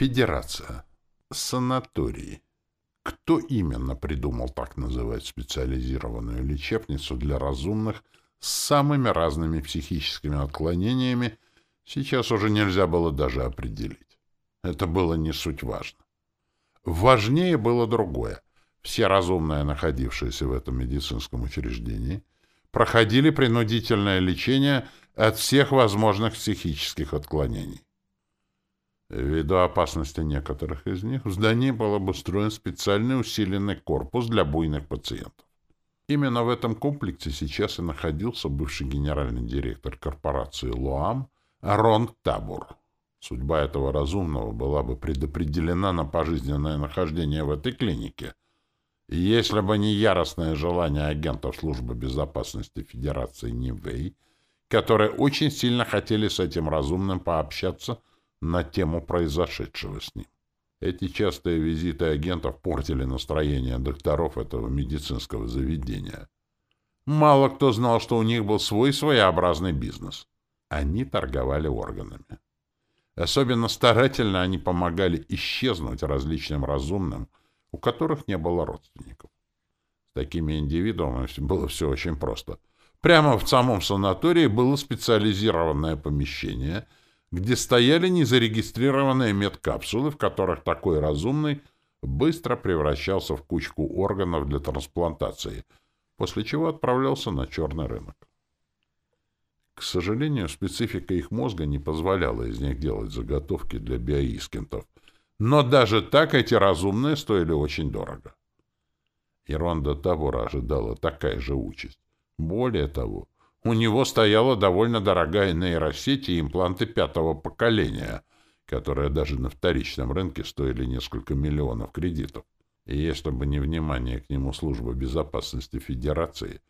Федерация. Санатории. Кто именно придумал так называть специализированную лечебницу для разумных с самыми разными психическими отклонениями, сейчас уже нельзя было даже определить. Это было не суть важно. Важнее было другое. Все разумные, находившиеся в этом медицинском учреждении, проходили принудительное лечение от всех возможных психических отклонений. Ввиду опасности некоторых из них, в здании был обустроен специальный усиленный корпус для буйных пациентов. Именно в этом комплексе сейчас и находился бывший генеральный директор корпорации «Луам» Рон Табур. Судьба этого разумного была бы предопределена на пожизненное нахождение в этой клинике, если бы не яростное желание агентов Службы безопасности Федерации Нивэй, которые очень сильно хотели с этим разумным пообщаться – на тему произошедшего с ним. Эти частые визиты агентов портили настроение докторов этого медицинского заведения. Мало кто знал, что у них был свой своеобразный бизнес. Они торговали органами. Особенно старательно они помогали исчезнуть различным разумным, у которых не было родственников. С такими индивидуумами было все очень просто. Прямо в самом санатории было специализированное помещение — где стояли незарегистрированные медкапсулы, в которых такой разумный быстро превращался в кучку органов для трансплантации, после чего отправлялся на черный рынок. К сожалению, специфика их мозга не позволяла из них делать заготовки для биоискентов, но даже так эти разумные стоили очень дорого. Иронда Табура ожидала такая же участь. Более того, у него стояла довольно дорогая нейросеть и импланты пятого поколения, которые даже на вторичном рынке стоили несколько миллионов кредитов. И если бы не внимание к нему службы безопасности Федерации,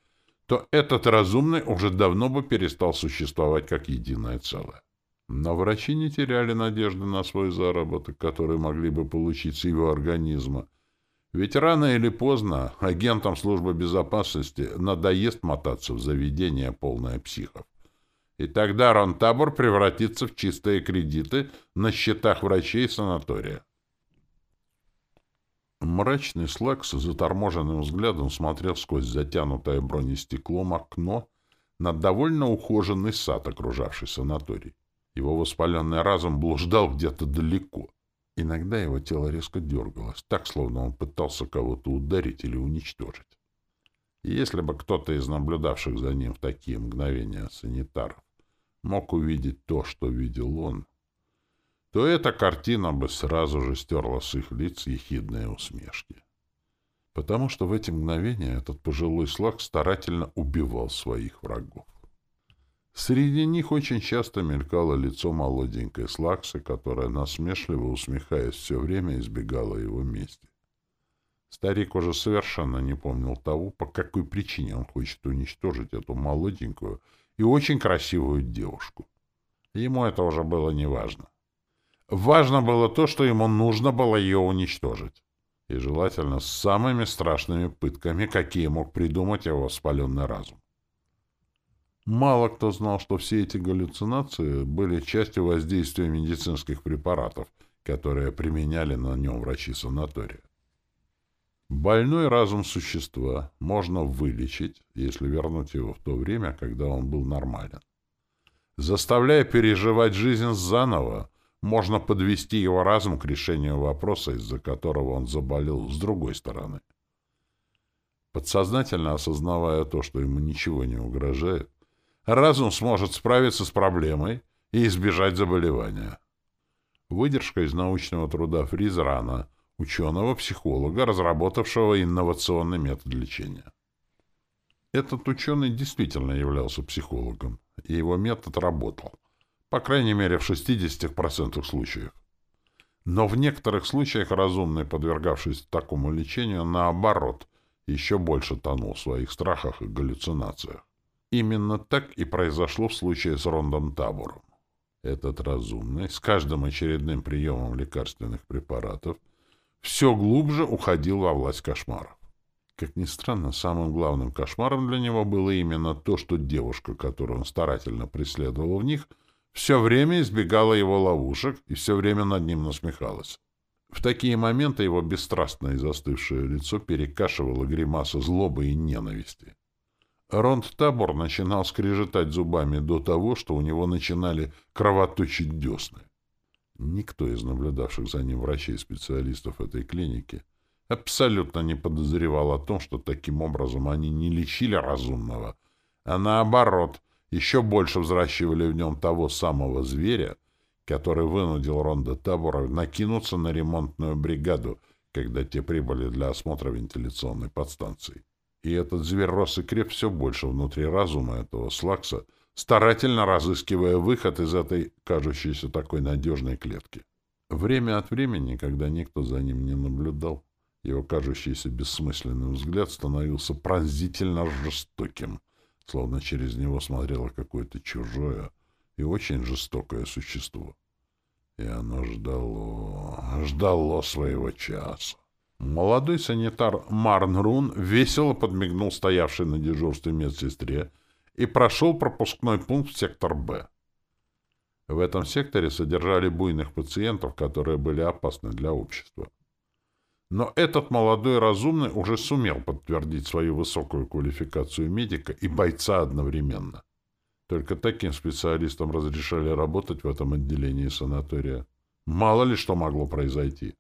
то этот разумный уже давно бы перестал существовать как единое целое. Но врачи не теряли надежды на свой заработок, который могли бы получить с его организма, ведь рано или поздно агентам службы безопасности надоест мотаться в заведение полное психов. И тогда Ронтабор превратится в чистые кредиты на счетах врачей санатория. Мрачный Слэк с заторможенным взглядом смотрел сквозь затянутое бронестеклом окно на довольно ухоженный сад, окружавший санаторий. Его воспаленный разум блуждал где-то далеко — Иногда его тело резко дергалось, так, словно он пытался кого-то ударить или уничтожить. Если бы кто-то из наблюдавших за ним в такие мгновения санитаров мог увидеть то, что видел он, то эта картина бы сразу же стерла с их лиц ехидные усмешки. Потому что в эти мгновения этот пожилой слаг старательно убивал своих врагов. Среди них очень часто мелькало лицо молоденькой Слаксы, которая, насмешливо усмехаясь, все время избегала его мести. Старик уже совершенно не помнил того, по какой причине он хочет уничтожить эту молоденькую и очень красивую девушку. Ему это уже было не важно. Важно было то, что ему нужно было ее уничтожить. И желательно с самыми страшными пытками, какие мог придумать его воспаленный разум. Мало кто знал, что все эти галлюцинации были частью воздействия медицинских препаратов, которые применяли на нем врачи санатория. Больной разум существа можно вылечить, если вернуть его в то время, когда он был нормален. Заставляя переживать жизнь заново, можно подвести его разум к решению вопроса, из-за которого он заболел с другой стороны. Подсознательно осознавая то, что ему ничего не угрожает, разум сможет справиться с проблемой и избежать заболевания. Выдержка из научного труда Фризрана, ученого-психолога, разработавшего инновационный метод лечения. Этот ученый действительно являлся психологом, и его метод работал, по крайней мере в 60% случаев. Но в некоторых случаях разумный, подвергавшись такому лечению, наоборот, еще больше тонул в своих страхах и галлюцинациях. Именно так и произошло в случае с Рондом Табором. Этот разумный с каждым очередным приемом лекарственных препаратов все глубже уходил во власть кошмаров. Как ни странно, самым главным кошмаром для него было именно то, что девушка, которую он старательно преследовал в них, все время избегала его ловушек и все время над ним насмехалась. В такие моменты его бесстрастное и застывшее лицо перекашивало гримаса злобы и ненависти. Ронд Табор начинал скрежетать зубами до того, что у него начинали кровоточить десны. Никто из наблюдавших за ним врачей-специалистов этой клиники абсолютно не подозревал о том, что таким образом они не лечили разумного, а наоборот, еще больше взращивали в нем того самого зверя, который вынудил Ронда Табора накинуться на ремонтную бригаду, когда те прибыли для осмотра вентиляционной подстанции. И этот зверь рос и креп все больше внутри разума этого слакса — старательно разыскивая выход из этой кажущейся такой надежной клетки. Время от времени, когда никто за ним не наблюдал, его кажущийся бессмысленный взгляд становился пронзительно жестоким, словно через него смотрело какое-то чужое и очень жестокое существо. И оно ждало, ждало своего часа. Молодой санитар Марн Рун весело подмигнул стоявшей на дежурстве медсестре и прошел пропускной пункт в сектор «Б». В этом секторе содержали буйных пациентов, которые были опасны для общества. Но этот молодой разумный уже сумел подтвердить свою высокую квалификацию медика и бойца одновременно. Только таким специалистам разрешали работать в этом отделении санатория. Мало ли что могло произойти.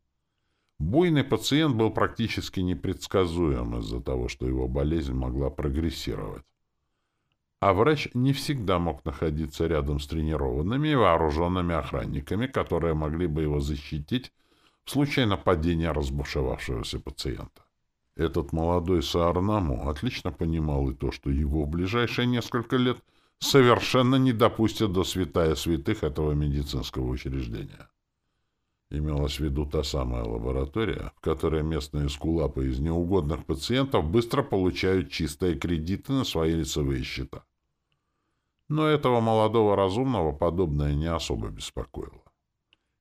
Буйный пациент был практически непредсказуем из-за того, что его болезнь могла прогрессировать а врач не всегда мог находиться рядом с тренированными и вооруженными охранниками, которые могли бы его защитить в случае нападения разбушевавшегося пациента. Этот молодой Саарнаму отлично понимал и то, что его в ближайшие несколько лет совершенно не допустят до святая святых этого медицинского учреждения. Имелась в виду та самая лаборатория, в которой местные скулапы из неугодных пациентов быстро получают чистые кредиты на свои лицевые счета. Но этого молодого разумного подобное не особо беспокоило.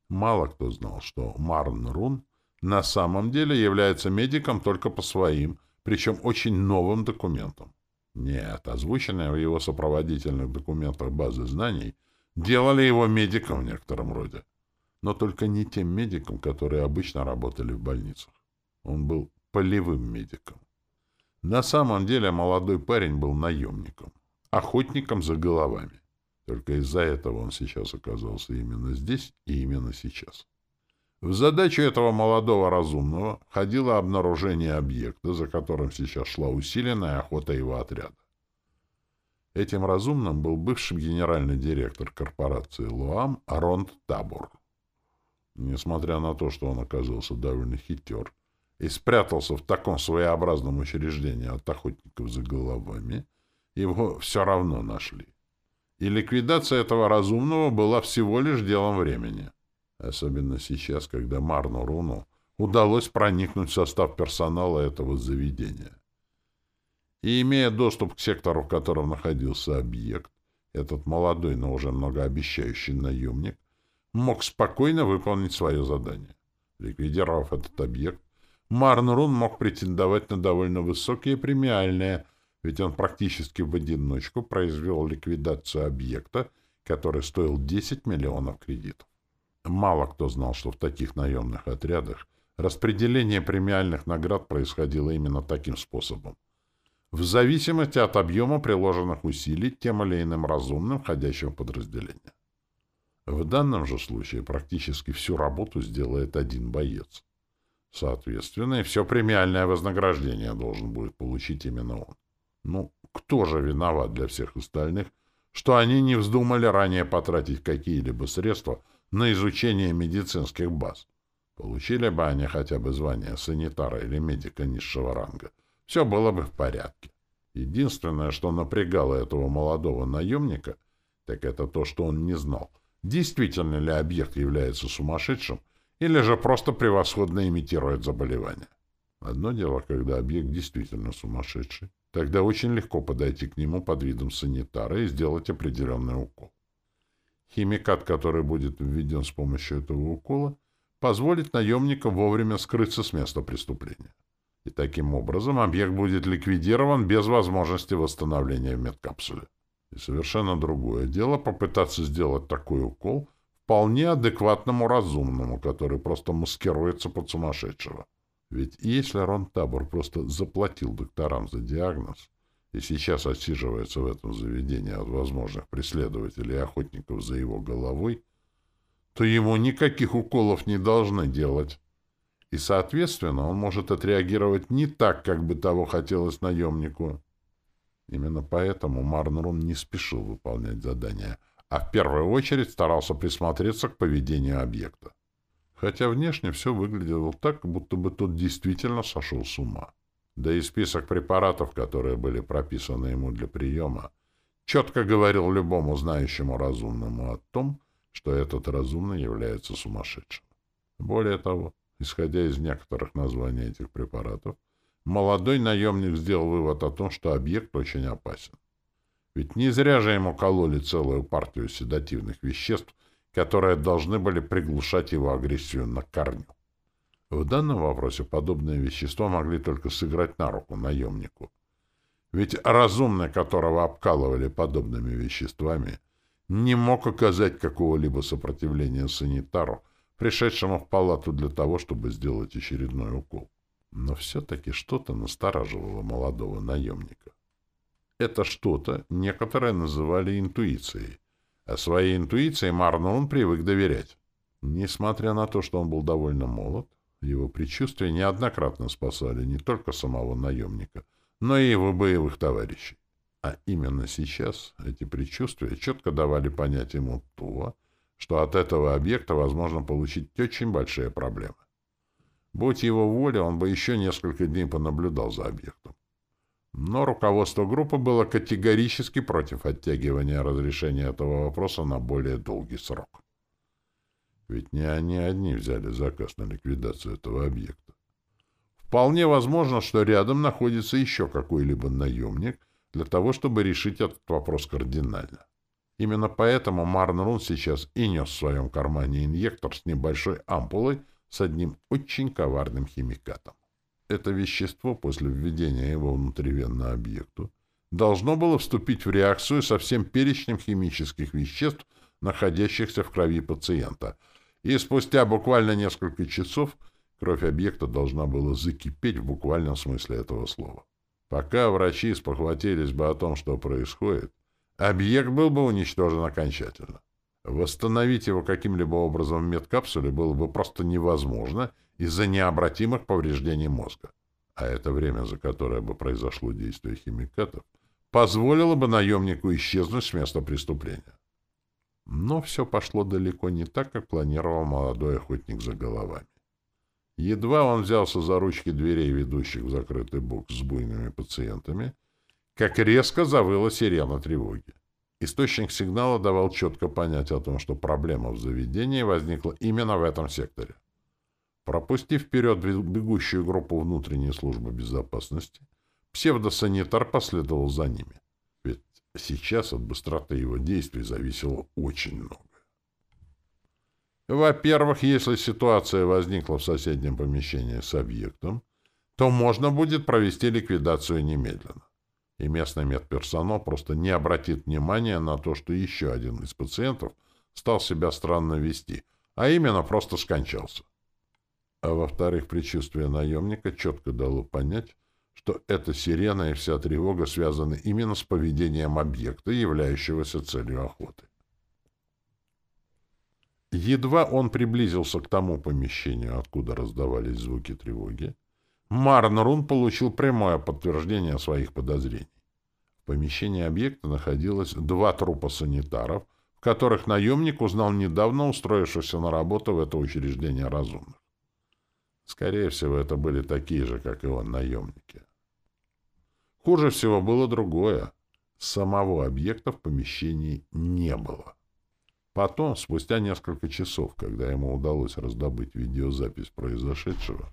Мало кто знал, что Марн Рун на самом деле является медиком только по своим, причем очень новым документам. Нет, озвученные в его сопроводительных документах базы знаний делали его медиком в некотором роде. Но только не тем медиком, которые обычно работали в больницах. Он был полевым медиком. На самом деле молодой парень был наемником охотником за головами. Только из-за этого он сейчас оказался именно здесь и именно сейчас. В задачу этого молодого разумного входило обнаружение объекта, за которым сейчас шла усиленная охота его отряда. Этим разумным был бывший генеральный директор корпорации «Луам» Аронт Табор. Несмотря на то, что он оказался довольно хитер и спрятался в таком своеобразном учреждении от охотников за головами, его все равно нашли. И ликвидация этого разумного была всего лишь делом времени. Особенно сейчас, когда Марну Руну удалось проникнуть в состав персонала этого заведения. И имея доступ к сектору, в котором находился объект, этот молодой, но уже многообещающий наемник мог спокойно выполнить свое задание. Ликвидировав этот объект, Марнрун мог претендовать на довольно высокие премиальные – ведь он практически в одиночку произвел ликвидацию объекта, который стоил 10 миллионов кредитов. Мало кто знал, что в таких наемных отрядах распределение премиальных наград происходило именно таким способом. В зависимости от объема приложенных усилий тем или иным разумным, входящим в подразделение. В данном же случае практически всю работу сделает один боец. Соответственно, и все премиальное вознаграждение должен будет получить именно он. Ну, кто же виноват для всех остальных, что они не вздумали ранее потратить какие-либо средства на изучение медицинских баз? Получили бы они хотя бы звание санитара или медика низшего ранга. Все было бы в порядке. Единственное, что напрягало этого молодого наемника, так это то, что он не знал, действительно ли объект является сумасшедшим или же просто превосходно имитирует заболевание. Одно дело, когда объект действительно сумасшедший. Тогда очень легко подойти к нему под видом санитара и сделать определенный укол. Химикат, который будет введен с помощью этого укола, позволит наемникам вовремя скрыться с места преступления. И таким образом объект будет ликвидирован без возможности восстановления в медкапсуле. И совершенно другое дело попытаться сделать такой укол вполне адекватному разумному, который просто маскируется под сумасшедшего. Ведь если Рон Табор просто заплатил докторам за диагноз и сейчас отсиживается в этом заведении от возможных преследователей и охотников за его головой, то ему никаких уколов не должны делать. И, соответственно, он может отреагировать не так, как бы того хотелось наемнику. Именно поэтому Марнрун не спешил выполнять задание, а в первую очередь старался присмотреться к поведению объекта. Хотя внешне все выглядело так, будто бы тот действительно сошел с ума. Да и список препаратов, которые были прописаны ему для приема, четко говорил любому знающему разумному о том, что этот разумный является сумасшедшим. Более того, исходя из некоторых названий этих препаратов, молодой наемник сделал вывод о том, что объект очень опасен. Ведь не зря же ему кололи целую партию седативных веществ, которые должны были приглушать его агрессию на корню. В данном вопросе подобные вещества могли только сыграть на руку наемнику. Ведь разумный, которого обкалывали подобными веществами, не мог оказать какого-либо сопротивления санитару, пришедшему в палату для того, чтобы сделать очередной укол. Но все-таки что-то настораживало молодого наемника. Это что-то некоторые называли интуицией, а своей интуиции Марну он привык доверять. Несмотря на то, что он был довольно молод, его предчувствия неоднократно спасали не только самого наемника, но и его боевых товарищей. А именно сейчас эти предчувствия четко давали понять ему то, что от этого объекта возможно получить очень большие проблемы. Будь его воля, он бы еще несколько дней понаблюдал за объектом. Но руководство группы было категорически против оттягивания разрешения этого вопроса на более долгий срок. Ведь не они одни взяли заказ на ликвидацию этого объекта. Вполне возможно, что рядом находится еще какой-либо наемник для того, чтобы решить этот вопрос кардинально. Именно поэтому Марнрун сейчас и нес в своем кармане инъектор с небольшой ампулой с одним очень коварным химикатом. Это вещество после введения его внутривенно объекту должно было вступить в реакцию со всем перечнем химических веществ, находящихся в крови пациента, и спустя буквально несколько часов кровь объекта должна была закипеть в буквальном смысле этого слова. Пока врачи спохватились бы о том, что происходит, объект был бы уничтожен окончательно. Восстановить его каким-либо образом в медкапсуле было бы просто невозможно из-за необратимых повреждений мозга. А это время, за которое бы произошло действие химикатов, позволило бы наемнику исчезнуть с места преступления. Но все пошло далеко не так, как планировал молодой охотник за головами. Едва он взялся за ручки дверей, ведущих в закрытый бокс с буйными пациентами, как резко завыла сирена тревоги. Источник сигнала давал четко понять о том, что проблема в заведении возникла именно в этом секторе. Пропустив вперед бегущую группу внутренней службы безопасности, псевдосанитар последовал за ними. Ведь сейчас от быстроты его действий зависело очень много. Во-первых, если ситуация возникла в соседнем помещении с объектом, то можно будет провести ликвидацию немедленно. И местный медперсонал просто не обратит внимания на то, что еще один из пациентов стал себя странно вести, а именно просто скончался. А во-вторых, предчувствие наемника четко дало понять, что эта сирена и вся тревога связаны именно с поведением объекта, являющегося целью охоты. Едва он приблизился к тому помещению, откуда раздавались звуки тревоги, Марнрун получил прямое подтверждение своих подозрений. В помещении объекта находилось два трупа санитаров, в которых наемник узнал недавно устроившихся на работу в это учреждение разумных. Скорее всего, это были такие же, как и он, наемники. Хуже всего было другое. Самого объекта в помещении не было. Потом, спустя несколько часов, когда ему удалось раздобыть видеозапись произошедшего,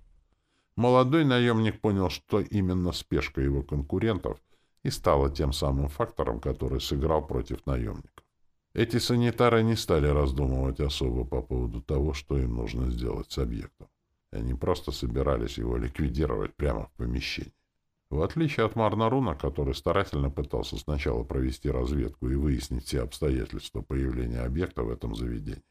молодой наемник понял, что именно спешка его конкурентов и стала тем самым фактором, который сыграл против наемников. Эти санитары не стали раздумывать особо по поводу того, что им нужно сделать с объектом. Они просто собирались его ликвидировать прямо в помещении. В отличие от Марнаруна, который старательно пытался сначала провести разведку и выяснить все обстоятельства появления объекта в этом заведении.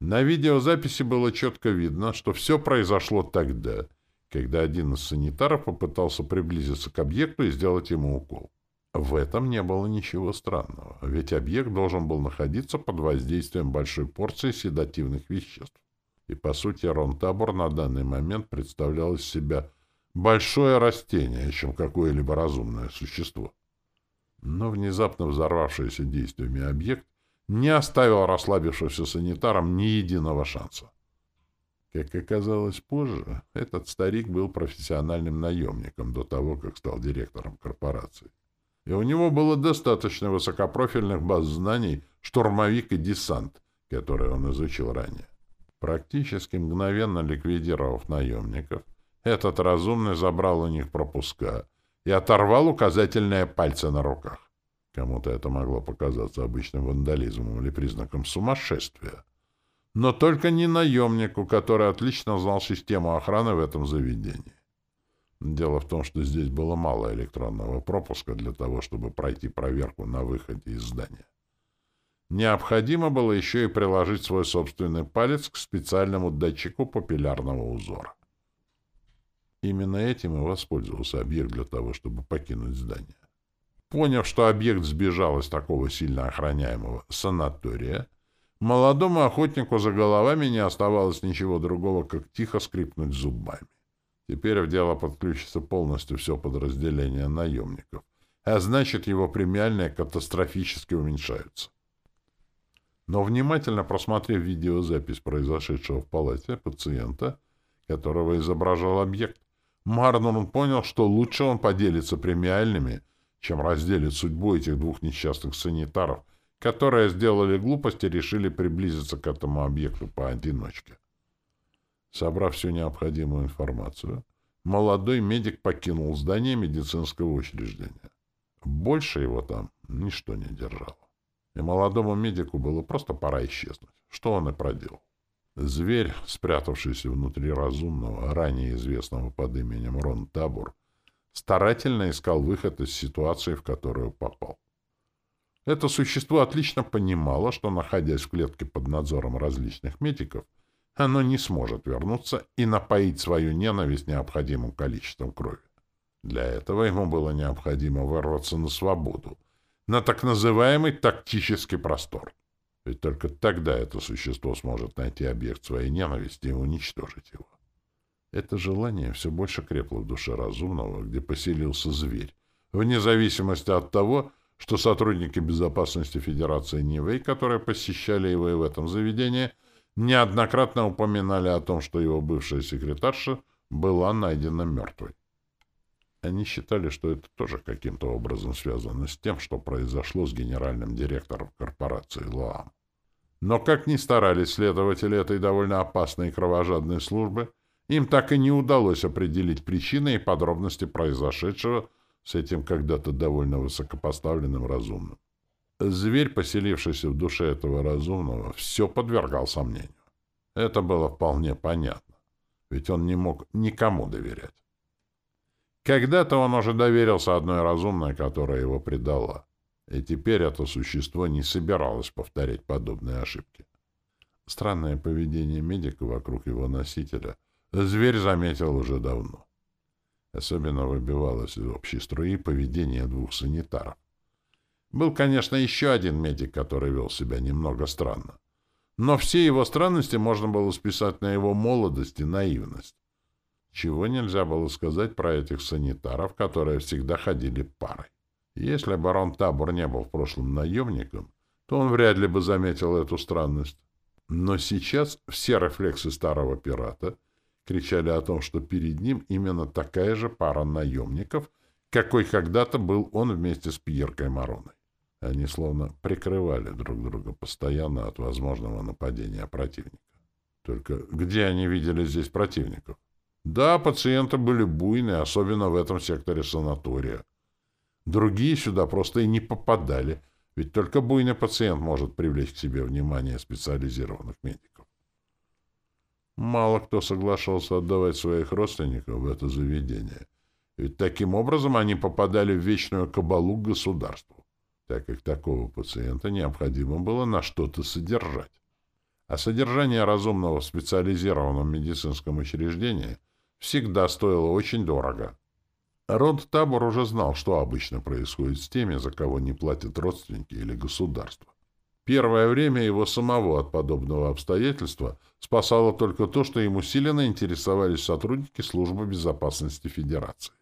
На видеозаписи было четко видно, что все произошло тогда, когда один из санитаров попытался приблизиться к объекту и сделать ему укол. В этом не было ничего странного, ведь объект должен был находиться под воздействием большой порции седативных веществ. И, по сути, Ронтабор на данный момент представлял из себя большое растение, чем какое-либо разумное существо. Но внезапно взорвавшийся действиями объект не оставил расслабившимся санитарам ни единого шанса. Как оказалось позже, этот старик был профессиональным наемником до того, как стал директором корпорации. И у него было достаточно высокопрофильных баз знаний «Штурмовик» и «Десант», которые он изучил ранее. Практически мгновенно ликвидировав наемников, этот разумный забрал у них пропуска и оторвал указательные пальцы на руках. Кому-то это могло показаться обычным вандализмом или признаком сумасшествия. Но только не наемнику, который отлично знал систему охраны в этом заведении. Дело в том, что здесь было мало электронного пропуска для того, чтобы пройти проверку на выходе из здания. Необходимо было еще и приложить свой собственный палец к специальному датчику папиллярного узора. Именно этим и воспользовался объект для того, чтобы покинуть здание. Поняв, что объект сбежал из такого сильно охраняемого санатория, молодому охотнику за головами не оставалось ничего другого, как тихо скрипнуть зубами. Теперь в дело подключится полностью все подразделение наемников, а значит, его премиальные катастрофически уменьшаются. Но внимательно просмотрев видеозапись произошедшего в палате пациента, которого изображал объект, Марнон понял, что лучше он поделится премиальными – чем разделит судьбу этих двух несчастных санитаров, которые сделали глупость и решили приблизиться к этому объекту поодиночке. Собрав всю необходимую информацию, молодой медик покинул здание медицинского учреждения. Больше его там ничто не держало. И молодому медику было просто пора исчезнуть, что он и проделал. Зверь, спрятавшийся внутри разумного, ранее известного под именем Рон Табур, старательно искал выход из ситуации, в которую попал. Это существо отлично понимало, что, находясь в клетке под надзором различных медиков, оно не сможет вернуться и напоить свою ненависть необходимым количеством крови. Для этого ему было необходимо вырваться на свободу, на так называемый тактический простор. Ведь только тогда это существо сможет найти объект своей ненависти и уничтожить его. Это желание все больше крепло в душе разумного, где поселился зверь, вне зависимости от того, что сотрудники безопасности Федерации Нивэй, которые посещали его и в этом заведении, неоднократно упоминали о том, что его бывшая секретарша была найдена мертвой. Они считали, что это тоже каким-то образом связано с тем, что произошло с генеральным директором корпорации ЛААМ. Но как ни старались следователи этой довольно опасной и кровожадной службы, им так и не удалось определить причины и подробности произошедшего с этим когда-то довольно высокопоставленным разумным. Зверь, поселившийся в душе этого разумного, все подвергал сомнению. Это было вполне понятно, ведь он не мог никому доверять. Когда-то он уже доверился одной разумной, которая его предала, и теперь это существо не собиралось повторять подобные ошибки. Странное поведение медика вокруг его носителя Зверь заметил уже давно. Особенно выбивалось из общей струи поведение двух санитаров. Был, конечно, еще один медик, который вел себя немного странно. Но все его странности можно было списать на его молодость и наивность. Чего нельзя было сказать про этих санитаров, которые всегда ходили парой. Если барон Табор не был в прошлом наемником, то он вряд ли бы заметил эту странность. Но сейчас все рефлексы старого пирата кричали о том, что перед ним именно такая же пара наемников, какой когда-то был он вместе с Пьеркой Мароной. Они словно прикрывали друг друга постоянно от возможного нападения противника. Только где они видели здесь противников? Да, пациенты были буйные, особенно в этом секторе санатория. Другие сюда просто и не попадали, ведь только буйный пациент может привлечь к себе внимание специализированных медиков. Мало кто соглашался отдавать своих родственников в это заведение. Ведь таким образом они попадали в вечную кабалу к государству, так как такого пациента необходимо было на что-то содержать. А содержание разумного в специализированном медицинском учреждении всегда стоило очень дорого. Род Табор уже знал, что обычно происходит с теми, за кого не платят родственники или государство. Первое время его самого от подобного обстоятельства спасало только то, что им усиленно интересовались сотрудники Службы безопасности Федерации.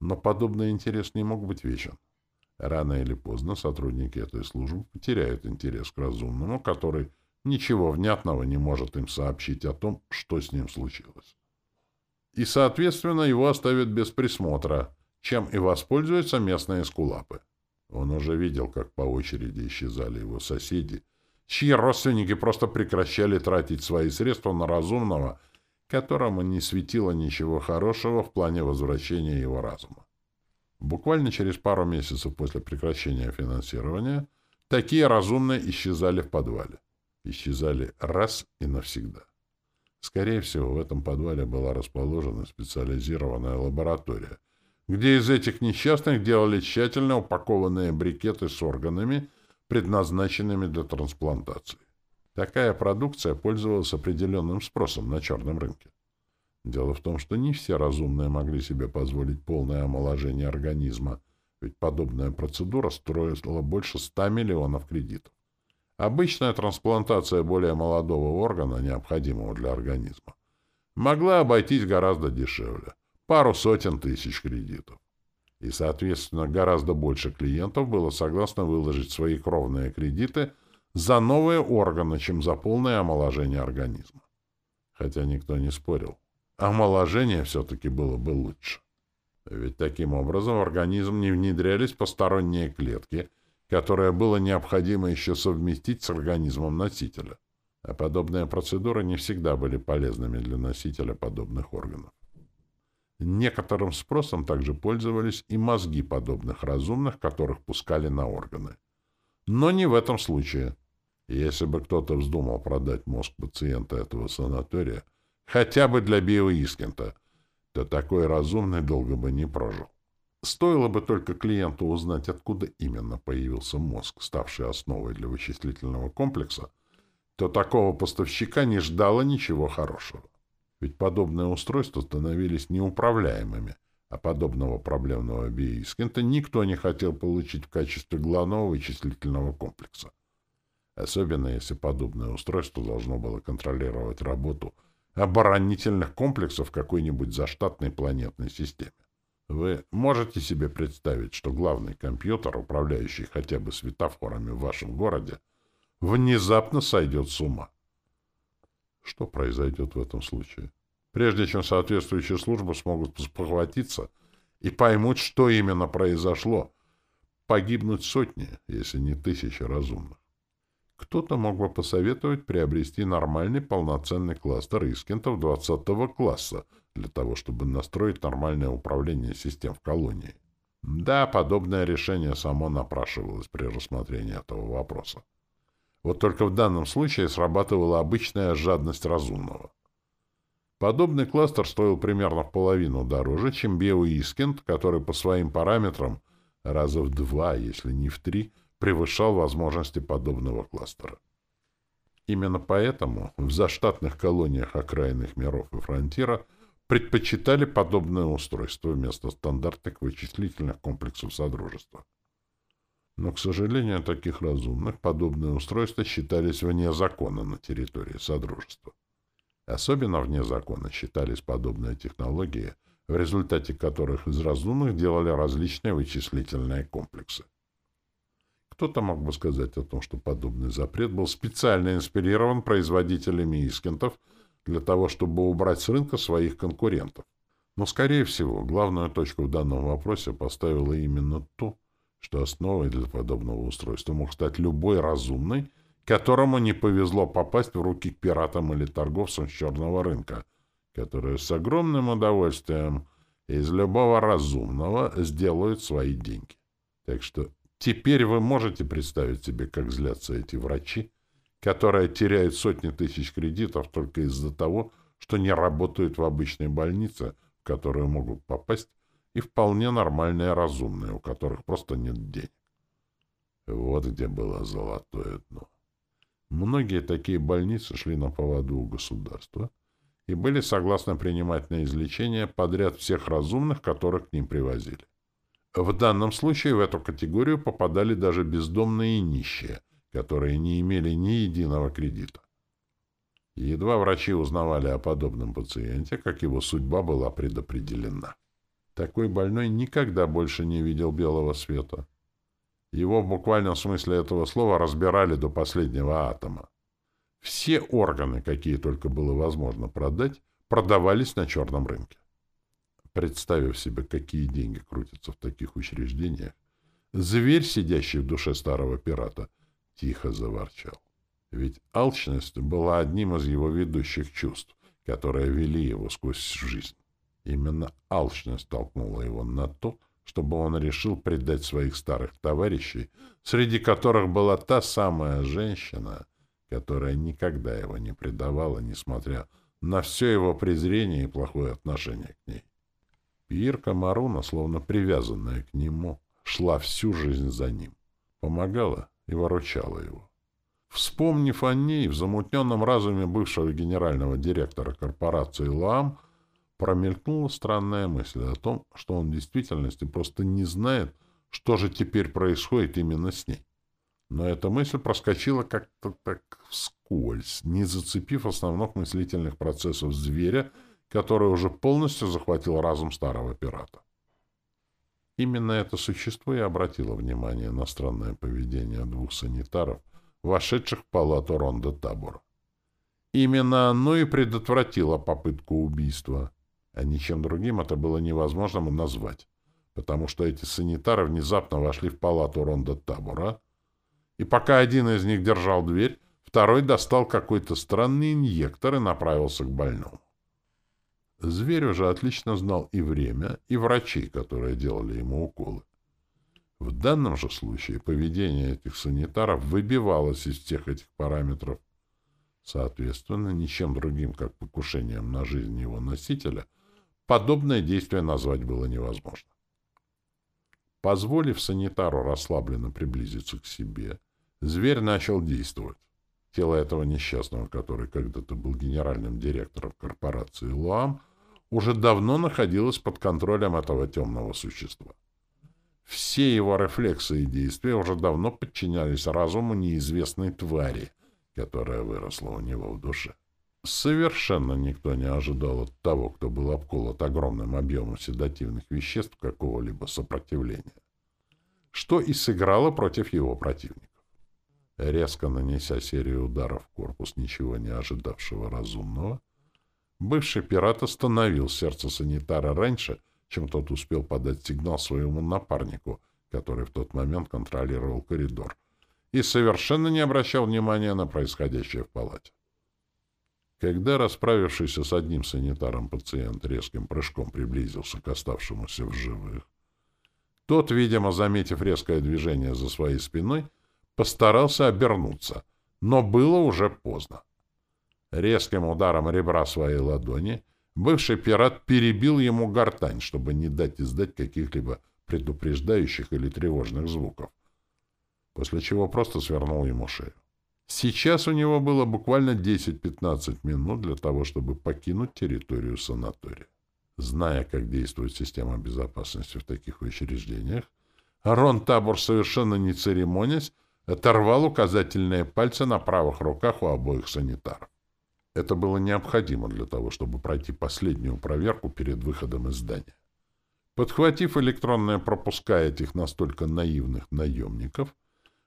Но подобный интерес не мог быть вечен. Рано или поздно сотрудники этой службы потеряют интерес к разумному, который ничего внятного не может им сообщить о том, что с ним случилось. И, соответственно, его оставят без присмотра, чем и воспользуются местные скулапы. Он уже видел, как по очереди исчезали его соседи, чьи родственники просто прекращали тратить свои средства на разумного, которому не светило ничего хорошего в плане возвращения его разума. Буквально через пару месяцев после прекращения финансирования такие разумные исчезали в подвале. Исчезали раз и навсегда. Скорее всего, в этом подвале была расположена специализированная лаборатория, где из этих несчастных делали тщательно упакованные брикеты с органами, предназначенными для трансплантации. Такая продукция пользовалась определенным спросом на черном рынке. Дело в том, что не все разумные могли себе позволить полное омоложение организма, ведь подобная процедура стоила больше 100 миллионов кредитов. Обычная трансплантация более молодого органа, необходимого для организма, могла обойтись гораздо дешевле пару сотен тысяч кредитов. И, соответственно, гораздо больше клиентов было согласно выложить свои кровные кредиты за новые органы, чем за полное омоложение организма. Хотя никто не спорил. Омоложение все-таки было бы лучше. Ведь таким образом в организм не внедрялись посторонние клетки, которые было необходимо еще совместить с организмом носителя. А подобные процедуры не всегда были полезными для носителя подобных органов. Некоторым спросом также пользовались и мозги подобных разумных, которых пускали на органы. Но не в этом случае. Если бы кто-то вздумал продать мозг пациента этого санатория, хотя бы для биоискента, то такой разумный долго бы не прожил. Стоило бы только клиенту узнать, откуда именно появился мозг, ставший основой для вычислительного комплекса, то такого поставщика не ждало ничего хорошего. Ведь подобные устройства становились неуправляемыми, а подобного проблемного биискента никто не хотел получить в качестве главного вычислительного комплекса. Особенно если подобное устройство должно было контролировать работу оборонительных комплексов какой-нибудь заштатной планетной системе. Вы можете себе представить, что главный компьютер, управляющий хотя бы светофорами в вашем городе, внезапно сойдет с ума? Что произойдет в этом случае? Прежде чем соответствующие службы смогут спохватиться и поймут, что именно произошло, погибнут сотни, если не тысячи разумных. Кто-то мог бы посоветовать приобрести нормальный полноценный кластер Искентов 20 класса для того, чтобы настроить нормальное управление систем в колонии. Да, подобное решение само напрашивалось при рассмотрении этого вопроса. Вот только в данном случае срабатывала обычная жадность разумного. Подобный кластер стоил примерно в половину дороже, чем биоискент, который по своим параметрам раза в два, если не в три, превышал возможности подобного кластера. Именно поэтому в заштатных колониях окраинных миров и фронтира предпочитали подобное устройство вместо стандартных вычислительных комплексов Содружества. Но, к сожалению, таких разумных подобные устройства считались вне закона на территории Содружества. Особенно вне закона считались подобные технологии, в результате которых из разумных делали различные вычислительные комплексы. Кто-то мог бы сказать о том, что подобный запрет был специально инспирирован производителями искентов для того, чтобы убрать с рынка своих конкурентов. Но, скорее всего, главную точку в данном вопросе поставило именно то, что основой для подобного устройства мог стать любой разумный, которому не повезло попасть в руки к пиратам или торговцам с черного рынка, которые с огромным удовольствием из любого разумного сделают свои деньги. Так что теперь вы можете представить себе, как злятся эти врачи, которые теряют сотни тысяч кредитов только из-за того, что не работают в обычной больнице которые могут попасть, и вполне нормальные разумные, у которых просто нет денег. Вот где было золотое дно. Многие такие больницы шли на поводу у государства и были согласны принимать на излечение подряд всех разумных, которых к ним привозили. В данном случае в эту категорию попадали даже бездомные и нищие, которые не имели ни единого кредита. Едва врачи узнавали о подобном пациенте, как его судьба была предопределена. Такой больной никогда больше не видел белого света. Его в буквальном смысле этого слова разбирали до последнего атома. Все органы, какие только было возможно продать, продавались на черном рынке. Представив себе, какие деньги крутятся в таких учреждениях, зверь, сидящий в душе старого пирата, тихо заворчал. Ведь алчность была одним из его ведущих чувств, которые вели его сквозь жизнь. Именно алчность толкнула его на то, чтобы он решил предать своих старых товарищей, среди которых была та самая женщина, которая никогда его не предавала, несмотря на все его презрение и плохое отношение к ней. Ирка Маруна, словно привязанная к нему, шла всю жизнь за ним, помогала и выручала его. Вспомнив о ней, в замутненном разуме бывшего генерального директора корпорации ЛАМ промелькнула странная мысль о том, что он в действительности просто не знает, что же теперь происходит именно с ней. Но эта мысль проскочила как-то так вскользь, не зацепив основных мыслительных процессов зверя, который уже полностью захватил разум старого пирата. Именно это существо и обратило внимание на странное поведение двух санитаров — вошедших в палату Ронда Табора. Именно оно и предотвратило попытку убийства, а ничем другим это было невозможно назвать, потому что эти санитары внезапно вошли в палату Ронда Табора, и пока один из них держал дверь, второй достал какой-то странный инъектор и направился к больному. Зверь уже отлично знал и время, и врачей, которые делали ему уколы. В данном же случае поведение этих санитаров выбивалось из всех этих параметров. Соответственно, ничем другим, как покушением на жизнь его носителя, подобное действие назвать было невозможно. Позволив санитару расслабленно приблизиться к себе, зверь начал действовать. Тело этого несчастного, который когда-то был генеральным директором корпорации ЛУАМ, уже давно находилось под контролем этого темного существа. Все его рефлексы и действия уже давно подчинялись разуму неизвестной твари, которая выросла у него в душе. Совершенно никто не ожидал от того, кто был обколот огромным объемом седативных веществ какого-либо сопротивления, что и сыграло против его противников. Резко нанеся серию ударов в корпус ничего не ожидавшего разумного, бывший пират остановил сердце санитара раньше, чем тот успел подать сигнал своему напарнику, который в тот момент контролировал коридор, и совершенно не обращал внимания на происходящее в палате. Когда расправившийся с одним санитаром пациент резким прыжком приблизился к оставшемуся в живых, тот, видимо, заметив резкое движение за своей спиной, постарался обернуться, но было уже поздно. Резким ударом ребра своей ладони Бывший пират перебил ему гортань, чтобы не дать издать каких-либо предупреждающих или тревожных звуков, после чего просто свернул ему шею. Сейчас у него было буквально 10-15 минут для того, чтобы покинуть территорию санатория. Зная, как действует система безопасности в таких учреждениях, Рон Табор, совершенно не церемонясь, оторвал указательные пальцы на правых руках у обоих санитаров. Это было необходимо для того, чтобы пройти последнюю проверку перед выходом из здания. Подхватив электронные пропуска этих настолько наивных наемников,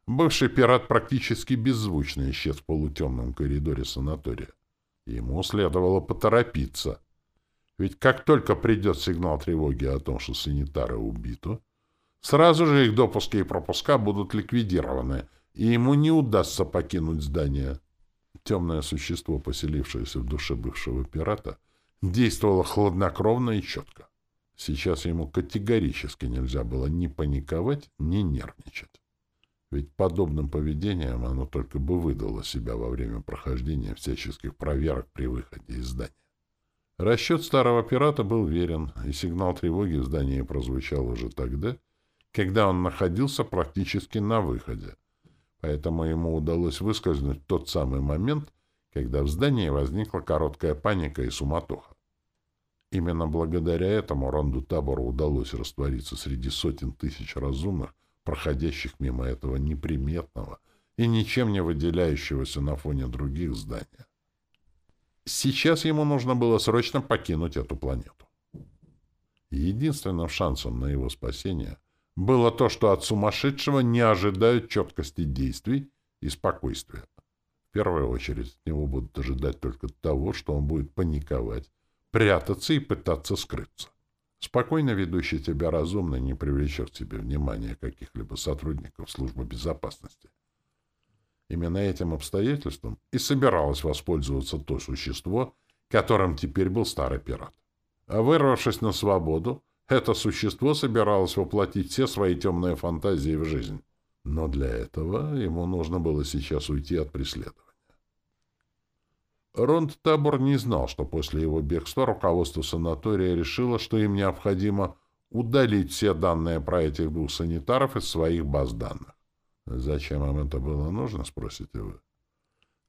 бывший пират практически беззвучно исчез в полутемном коридоре санатория. Ему следовало поторопиться. Ведь как только придет сигнал тревоги о том, что санитары убиты, сразу же их допуски и пропуска будут ликвидированы, и ему не удастся покинуть здание. Темное существо, поселившееся в душе бывшего пирата, действовало хладнокровно и четко. Сейчас ему категорически нельзя было ни паниковать, ни нервничать. Ведь подобным поведением оно только бы выдало себя во время прохождения всяческих проверок при выходе из здания. Расчет старого пирата был верен, и сигнал тревоги в здании прозвучал уже тогда, когда он находился практически на выходе. Поэтому ему удалось выскользнуть в тот самый момент, когда в здании возникла короткая паника и суматоха. Именно благодаря этому Ронду Табору удалось раствориться среди сотен тысяч разумных, проходящих мимо этого неприметного и ничем не выделяющегося на фоне других зданий. Сейчас ему нужно было срочно покинуть эту планету. Единственным шансом на его спасение было то, что от сумасшедшего не ожидают четкости действий и спокойствия. В первую очередь от него будут ожидать только того, что он будет паниковать, прятаться и пытаться скрыться. Спокойно ведущий тебя разумно не привлечет к себе внимания каких-либо сотрудников службы безопасности. Именно этим обстоятельством и собиралось воспользоваться то существо, которым теперь был старый пират. А вырвавшись на свободу, это существо собиралось воплотить все свои темные фантазии в жизнь. Но для этого ему нужно было сейчас уйти от преследования. Ронд Табор не знал, что после его бегства руководство санатория решило, что им необходимо удалить все данные про этих двух санитаров из своих баз данных. Зачем им это было нужно, спросите вы?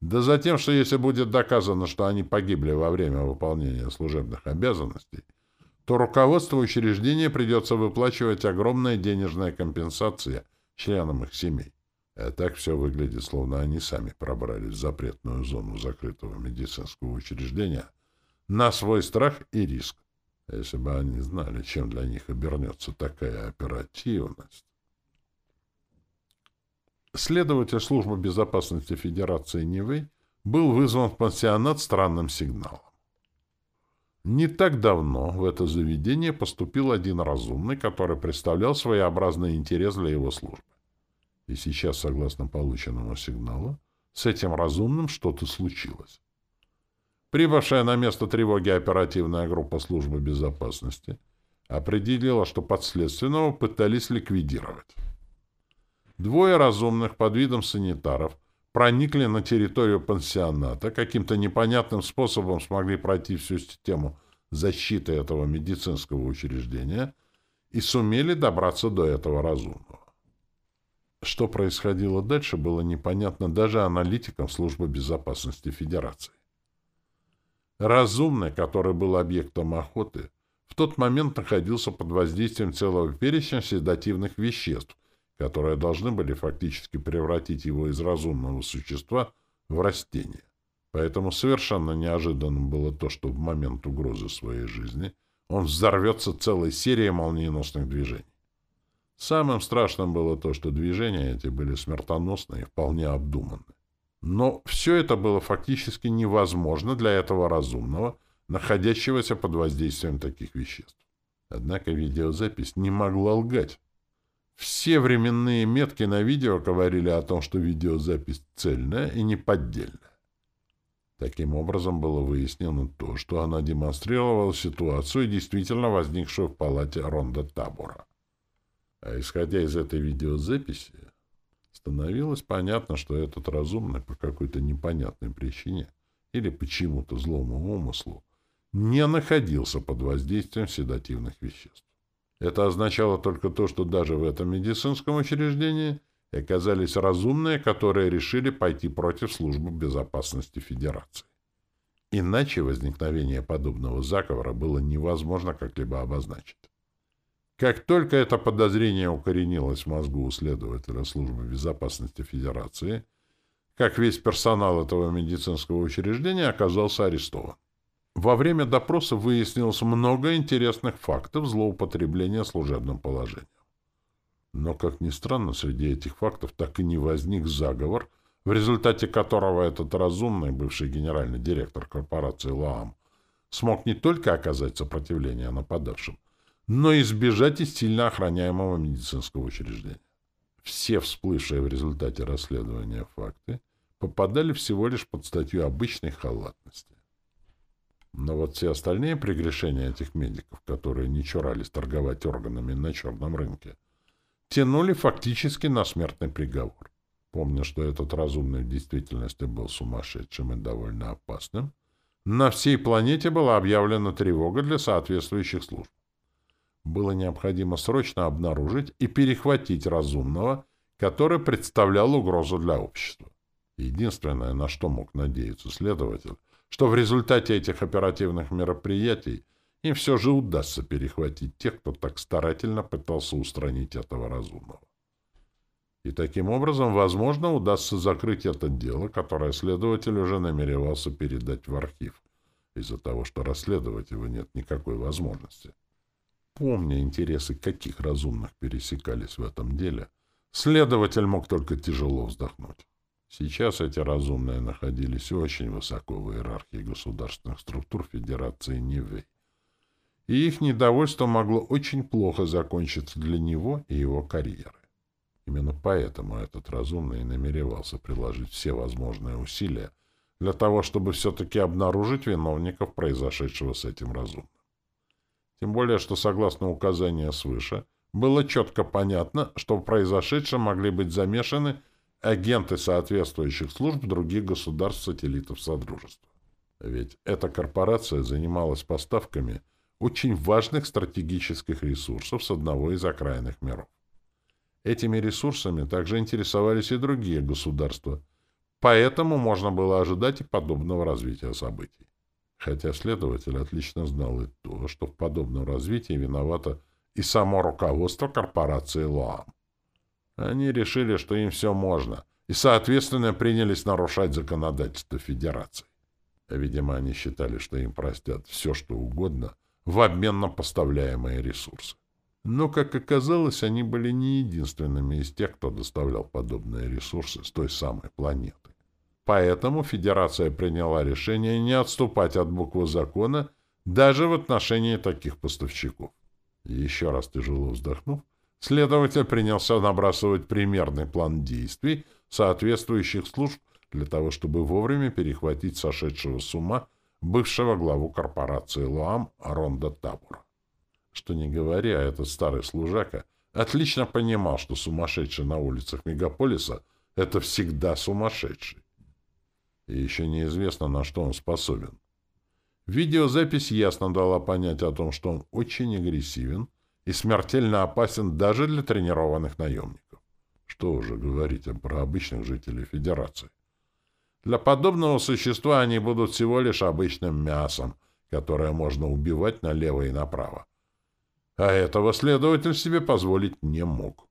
Да за тем, что если будет доказано, что они погибли во время выполнения служебных обязанностей, то руководству учреждения придется выплачивать огромные денежные компенсации членам их семей. А так все выглядит, словно они сами пробрались в запретную зону закрытого медицинского учреждения на свой страх и риск. Если бы они знали, чем для них обернется такая оперативность. Следователь службы безопасности Федерации Невы был вызван в пансионат странным сигналом. Не так давно в это заведение поступил один разумный, который представлял своеобразный интерес для его службы. И сейчас, согласно полученному сигналу, с этим разумным что-то случилось. Прибывшая на место тревоги оперативная группа службы безопасности определила, что подследственного пытались ликвидировать. Двое разумных под видом санитаров проникли на территорию пансионата, каким-то непонятным способом смогли пройти всю систему защиты этого медицинского учреждения и сумели добраться до этого разумного. Что происходило дальше, было непонятно даже аналитикам Службы безопасности Федерации. Разумный, который был объектом охоты, в тот момент находился под воздействием целого перечня седативных веществ, которые должны были фактически превратить его из разумного существа в растение. Поэтому совершенно неожиданным было то, что в момент угрозы своей жизни он взорвется целой серией молниеносных движений. Самым страшным было то, что движения эти были смертоносные и вполне обдуманные. Но все это было фактически невозможно для этого разумного, находящегося под воздействием таких веществ. Однако видеозапись не могла лгать. Все временные метки на видео говорили о том, что видеозапись цельная и неподдельная. Таким образом было выяснено то, что она демонстрировала ситуацию, действительно возникшую в палате Ронда Табора. А исходя из этой видеозаписи, становилось понятно, что этот разумный по какой-то непонятной причине или почему-то злому умыслу не находился под воздействием седативных веществ. Это означало только то, что даже в этом медицинском учреждении оказались разумные, которые решили пойти против службы безопасности Федерации. Иначе возникновение подобного заговора было невозможно как-либо обозначить. Как только это подозрение укоренилось в мозгу у следователя службы безопасности Федерации, как весь персонал этого медицинского учреждения оказался арестован. Во время допроса выяснилось много интересных фактов злоупотребления служебным положением. Но, как ни странно, среди этих фактов так и не возник заговор, в результате которого этот разумный бывший генеральный директор корпорации ЛААМ смог не только оказать сопротивление нападавшим, но избежать из сильно охраняемого медицинского учреждения. Все всплывшие в результате расследования факты попадали всего лишь под статью обычной халатности. Но вот все остальные прегрешения этих медиков, которые не чурались торговать органами на черном рынке, тянули фактически на смертный приговор. Помня, что этот разумный в действительности был сумасшедшим и довольно опасным, на всей планете была объявлена тревога для соответствующих служб. Было необходимо срочно обнаружить и перехватить разумного, который представлял угрозу для общества. Единственное, на что мог надеяться следователь, что в результате этих оперативных мероприятий им все же удастся перехватить тех, кто так старательно пытался устранить этого разумного. И таким образом, возможно, удастся закрыть это дело, которое следователь уже намеревался передать в архив, из-за того, что расследовать его нет никакой возможности. Помня интересы каких разумных пересекались в этом деле, следователь мог только тяжело вздохнуть. Сейчас эти разумные находились очень высоко в иерархии государственных структур Федерации Нивэй. И их недовольство могло очень плохо закончиться для него и его карьеры. Именно поэтому этот разумный намеревался приложить все возможные усилия для того, чтобы все-таки обнаружить виновников произошедшего с этим разумным. Тем более, что, согласно указанию свыше, было четко понятно, что в произошедшем могли быть замешаны агенты соответствующих служб других государств-сателлитов Содружества. Ведь эта корпорация занималась поставками очень важных стратегических ресурсов с одного из окраинных миров. Этими ресурсами также интересовались и другие государства, поэтому можно было ожидать и подобного развития событий. Хотя следователь отлично знал и то, что в подобном развитии виновато и само руководство корпорации ЛОАМ. Они решили, что им все можно, и, соответственно, принялись нарушать законодательство Федерации. Видимо, они считали, что им простят все, что угодно, в обмен на поставляемые ресурсы. Но, как оказалось, они были не единственными из тех, кто доставлял подобные ресурсы с той самой планеты. Поэтому Федерация приняла решение не отступать от буквы закона даже в отношении таких поставщиков. еще раз тяжело вздохнув, Следователь принялся набрасывать примерный план действий соответствующих служб для того, чтобы вовремя перехватить сошедшего с ума бывшего главу корпорации ЛОАМ Ронда Табура. Что не говоря, этот старый служака отлично понимал, что сумасшедший на улицах мегаполиса — это всегда сумасшедший. И еще неизвестно, на что он способен. Видеозапись ясно дала понять о том, что он очень агрессивен — и смертельно опасен даже для тренированных наемников. Что уже говорить про обычных жителей Федерации. Для подобного существа они будут всего лишь обычным мясом, которое можно убивать налево и направо. А этого следователь себе позволить не мог.